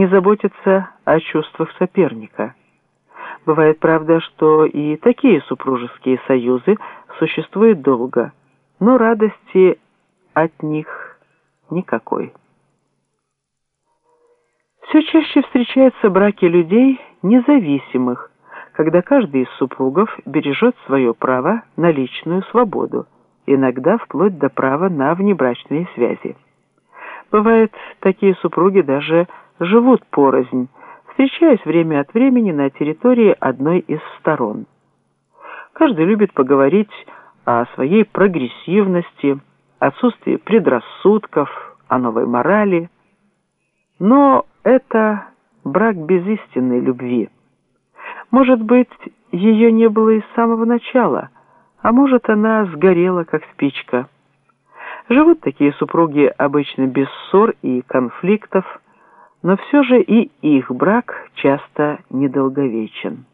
не заботится о чувствах соперника. Бывает, правда, что и такие супружеские союзы существуют долго, но радости от них никакой. Все чаще встречаются браки людей независимых, когда каждый из супругов бережет свое право на личную свободу, иногда вплоть до права на внебрачные связи. Бывает, такие супруги даже живут порознь, встречаясь время от времени на территории одной из сторон. Каждый любит поговорить о своей прогрессивности, отсутствии предрассудков, о новой морали. Но это брак без истинной любви. Может быть, ее не было и с самого начала, а может, она сгорела, как спичка. Живут такие супруги обычно без ссор и конфликтов, но все же и их брак часто недолговечен.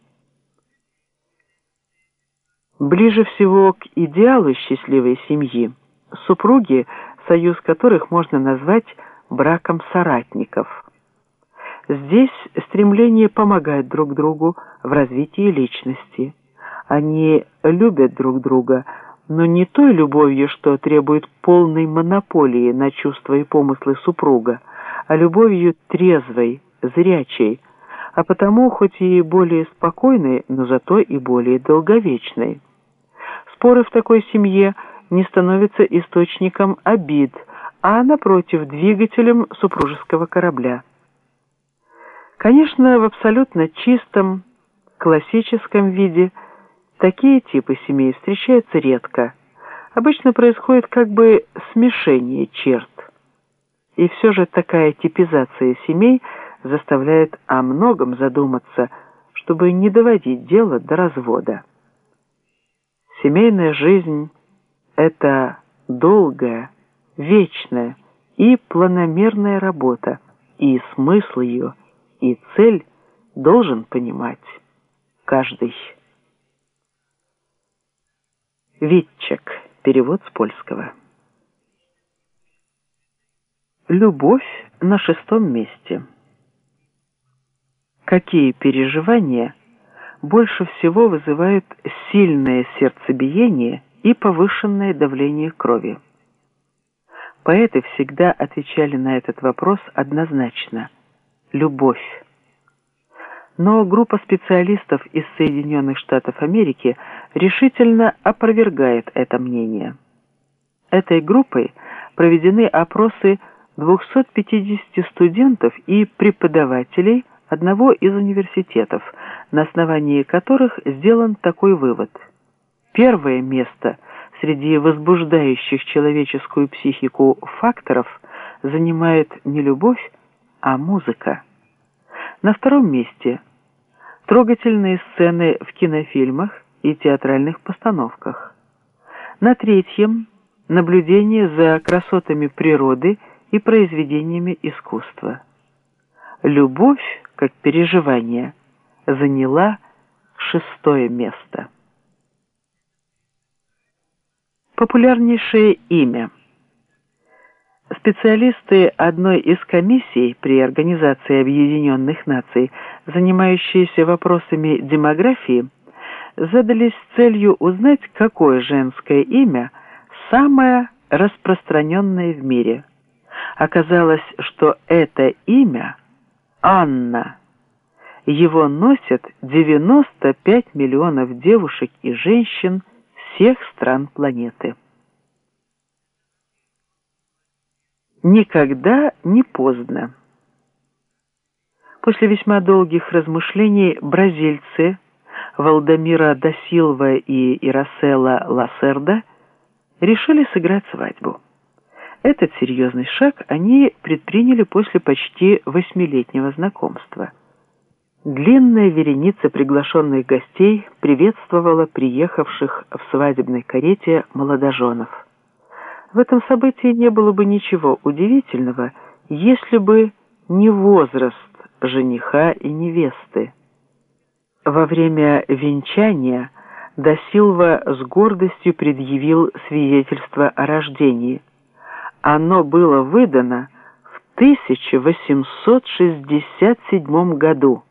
Ближе всего к идеалу счастливой семьи супруги, союз которых можно назвать браком соратников. Здесь стремление помогать друг другу в развитии личности. Они любят друг друга, но не той любовью, что требует полной монополии на чувства и помыслы супруга, а любовью трезвой, зрячей, а потому хоть и более спокойной, но зато и более долговечной. Споры в такой семье не становятся источником обид, а, напротив, двигателем супружеского корабля. Конечно, в абсолютно чистом, классическом виде такие типы семей встречаются редко. Обычно происходит как бы смешение черт. И все же такая типизация семей заставляет о многом задуматься, чтобы не доводить дело до развода. Семейная жизнь – это долгая, вечная и планомерная работа, и смысл ее, и цель должен понимать каждый. Витчек. Перевод с польского. Любовь на шестом месте. Какие переживания больше всего вызывают сильное сердцебиение и повышенное давление крови? Поэты всегда отвечали на этот вопрос однозначно – любовь. Но группа специалистов из Соединенных Штатов Америки решительно опровергает это мнение. Этой группой проведены опросы 250 студентов и преподавателей одного из университетов, на основании которых сделан такой вывод. Первое место среди возбуждающих человеческую психику факторов занимает не любовь, а музыка. На втором месте трогательные сцены в кинофильмах и театральных постановках. На третьем – наблюдение за красотами природы – и произведениями искусства. Любовь, как переживание, заняла шестое место. Популярнейшее имя. Специалисты одной из комиссий при Организации Объединенных Наций, занимающиеся вопросами демографии, задались целью узнать, какое женское имя самое распространенное в мире – Оказалось, что это имя Анна. Его носят 95 миллионов девушек и женщин всех стран планеты. Никогда не поздно. После весьма долгих размышлений бразильцы Валдамира да Силва и Ирасела Лассерда решили сыграть свадьбу. Этот серьезный шаг они предприняли после почти восьмилетнего знакомства. Длинная вереница приглашенных гостей приветствовала приехавших в свадебной карете молодоженов. В этом событии не было бы ничего удивительного, если бы не возраст жениха и невесты. Во время венчания Досилва с гордостью предъявил свидетельство о рождении – оно было выдано в 1867 году.